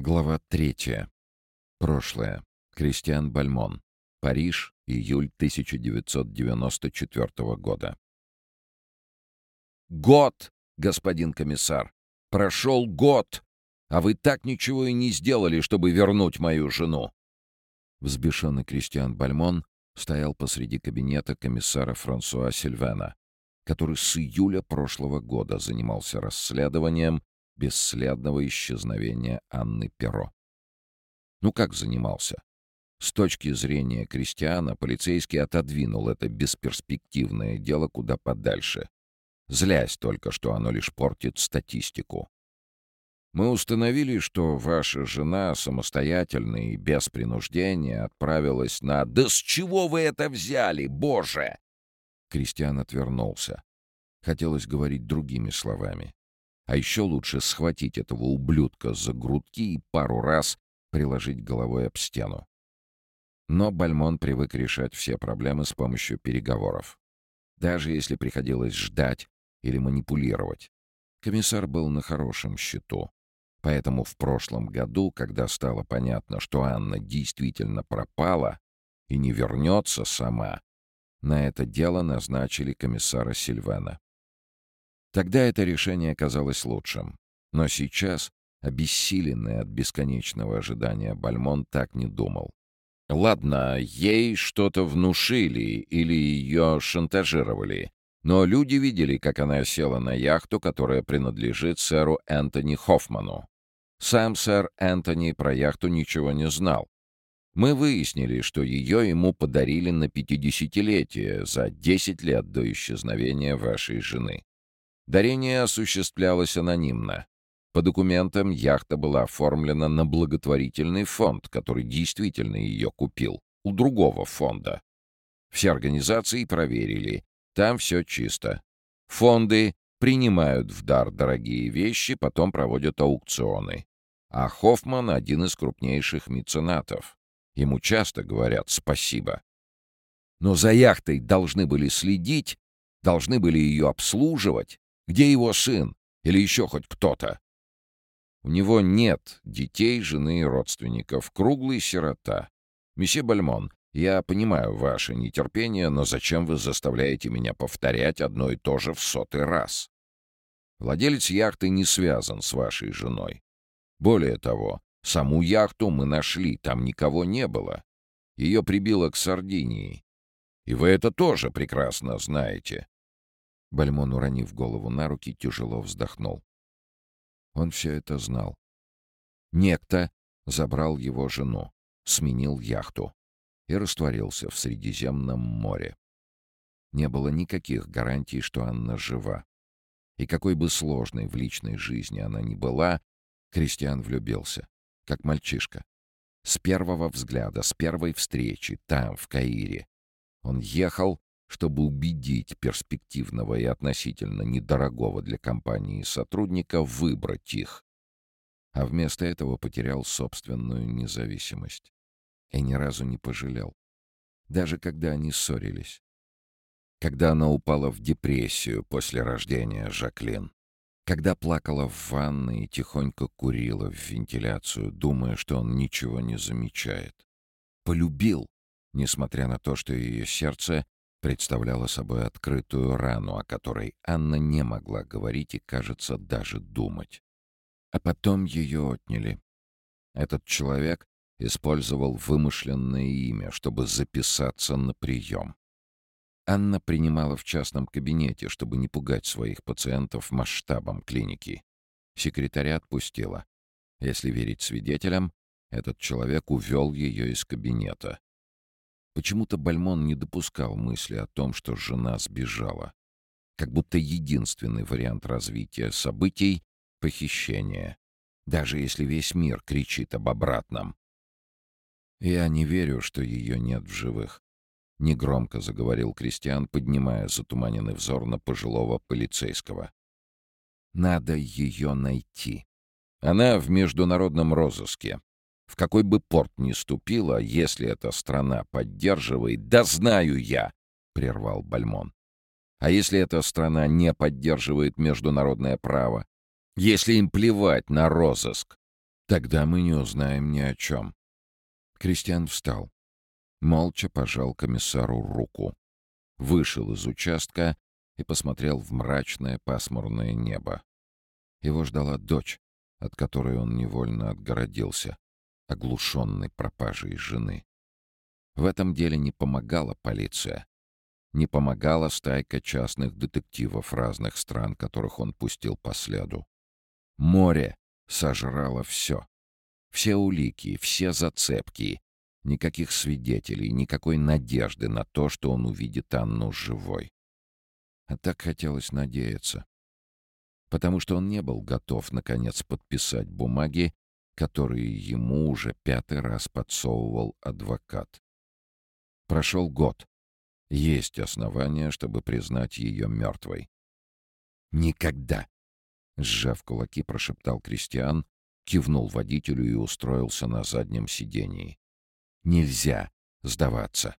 Глава третья. Прошлое. Кристиан Бальмон. Париж, июль 1994 года. «Год, господин комиссар! Прошел год! А вы так ничего и не сделали, чтобы вернуть мою жену!» Взбешенный Кристиан Бальмон стоял посреди кабинета комиссара Франсуа Сильвена, который с июля прошлого года занимался расследованием бесследного исчезновения Анны Перо. Ну как занимался? С точки зрения крестьяна полицейский отодвинул это бесперспективное дело куда подальше, злясь только, что оно лишь портит статистику. Мы установили, что ваша жена самостоятельно и без принуждения отправилась на... «Да с чего вы это взяли, Боже!» Кристиан отвернулся. Хотелось говорить другими словами. А еще лучше схватить этого ублюдка за грудки и пару раз приложить головой об стену. Но Бальмон привык решать все проблемы с помощью переговоров. Даже если приходилось ждать или манипулировать. Комиссар был на хорошем счету. Поэтому в прошлом году, когда стало понятно, что Анна действительно пропала и не вернется сама, на это дело назначили комиссара Сильвена. Тогда это решение казалось лучшим. Но сейчас, обессиленный от бесконечного ожидания, Бальмон так не думал. Ладно, ей что-то внушили или ее шантажировали, но люди видели, как она села на яхту, которая принадлежит сэру Энтони Хоффману. Сам сэр Энтони про яхту ничего не знал. Мы выяснили, что ее ему подарили на пятидесятилетие за 10 лет до исчезновения вашей жены. Дарение осуществлялось анонимно. По документам яхта была оформлена на благотворительный фонд, который действительно ее купил, у другого фонда. Все организации проверили. Там все чисто. Фонды принимают в дар дорогие вещи, потом проводят аукционы. А Хоффман — один из крупнейших меценатов. Ему часто говорят «спасибо». Но за яхтой должны были следить, должны были ее обслуживать, где его сын? Или еще хоть кто-то? У него нет детей, жены и родственников. Круглый сирота. Месье Бальмон, я понимаю ваше нетерпение, но зачем вы заставляете меня повторять одно и то же в сотый раз? Владелец яхты не связан с вашей женой. Более того, саму яхту мы нашли, там никого не было. Ее прибило к Сардинии. И вы это тоже прекрасно знаете. Бальмон, уронив голову на руки, тяжело вздохнул. Он все это знал. Некто забрал его жену, сменил яхту и растворился в Средиземном море. Не было никаких гарантий, что Анна жива. И какой бы сложной в личной жизни она ни была, Кристиан влюбился, как мальчишка. С первого взгляда, с первой встречи, там, в Каире. Он ехал чтобы убедить перспективного и относительно недорогого для компании сотрудника выбрать их. А вместо этого потерял собственную независимость. И ни разу не пожалел. Даже когда они ссорились. Когда она упала в депрессию после рождения Жаклин. Когда плакала в ванной и тихонько курила в вентиляцию, думая, что он ничего не замечает. Полюбил, несмотря на то, что ее сердце представляла собой открытую рану, о которой Анна не могла говорить и, кажется, даже думать. А потом ее отняли. Этот человек использовал вымышленное имя, чтобы записаться на прием. Анна принимала в частном кабинете, чтобы не пугать своих пациентов масштабом клиники. Секретаря отпустила. Если верить свидетелям, этот человек увел ее из кабинета. Почему-то Бальмон не допускал мысли о том, что жена сбежала. Как будто единственный вариант развития событий — похищение. Даже если весь мир кричит об обратном. «Я не верю, что ее нет в живых», — негромко заговорил Кристиан, поднимая затуманенный взор на пожилого полицейского. «Надо ее найти. Она в международном розыске. В какой бы порт ни ступила, если эта страна поддерживает... «Да знаю я!» — прервал Бальмон. «А если эта страна не поддерживает международное право? Если им плевать на розыск? Тогда мы не узнаем ни о чем. Кристиан встал. Молча пожал комиссару руку. Вышел из участка и посмотрел в мрачное пасмурное небо. Его ждала дочь, от которой он невольно отгородился, оглушенный пропажей жены. В этом деле не помогала полиция. Не помогала стайка частных детективов разных стран, которых он пустил по следу. Море сожрало все. Все улики, все зацепки. Никаких свидетелей, никакой надежды на то, что он увидит Анну живой. А так хотелось надеяться. Потому что он не был готов, наконец, подписать бумаги, которые ему уже пятый раз подсовывал адвокат. Прошел год. Есть основания, чтобы признать ее мертвой. «Никогда!» — сжав кулаки, прошептал Кристиан, кивнул водителю и устроился на заднем сидении. «Нельзя сдаваться!»